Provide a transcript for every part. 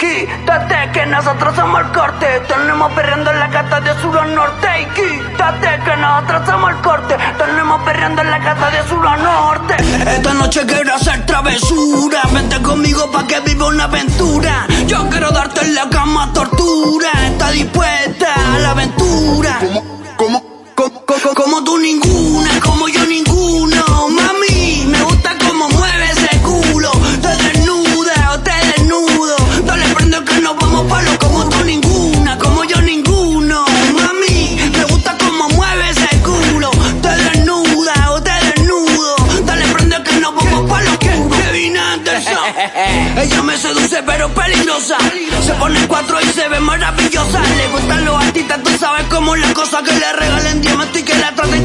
Quítate que nosotros somos el corte. Tenemos perreando en la casa de sur a norte. Y quítate que nosotros somos el corte. Tenemos perreando en la casa de sur a norte. Esta noche quiero hacer travesura. Vente conmigo pa' que viva una aventura. Yo quiero darte en la cama tortura pero peligrosa. Se pone cuatro y se ve maravillosa. Le gustan los artistas, tú sabes cómo es la cosa. Que le regalen diamantes y que la traten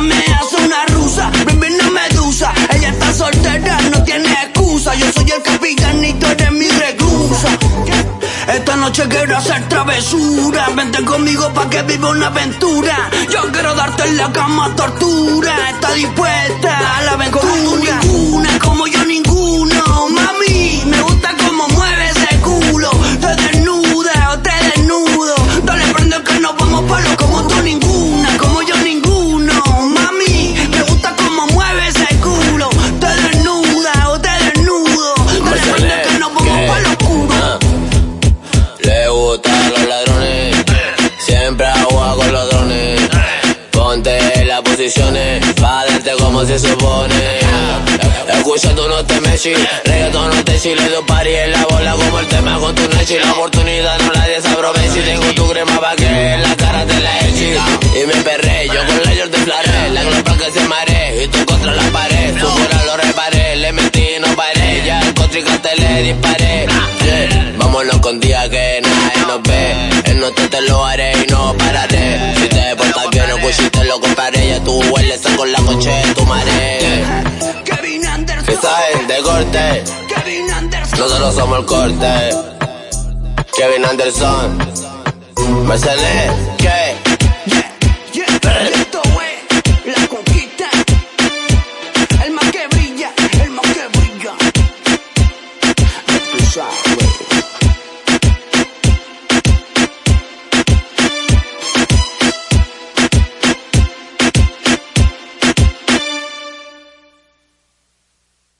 me hace una rusa Baby no medusa, ella está soltera, no tiene excusa. Yo soy el capitán y tú eres mi reclusa. Esta noche quiero hacer travesura. Vente conmigo pa' que viva una aventura. Yo quiero darte en la cama tortura. Está dispuesta a la aventura como se supone. Escucha tú no te mechi, reggaetón no te chile, tu party en la bola como el tema con tu nechi. La oportunidad no la desaproveches, tengo tu crema pa' que en la cara te la eche. Y me perré, yo con la de flaré, la glopa que se mare, y tú contra la pared. Su fuera lo reparé, le metí y no paré, ya el contrincante le disparé. Yeah. Vámonos con día que nadie nos ve, en nuestro te lo haré corte, Kevin Anderson nosotros somos el corte. Kevin Anderson, Mercedes, ¿qué?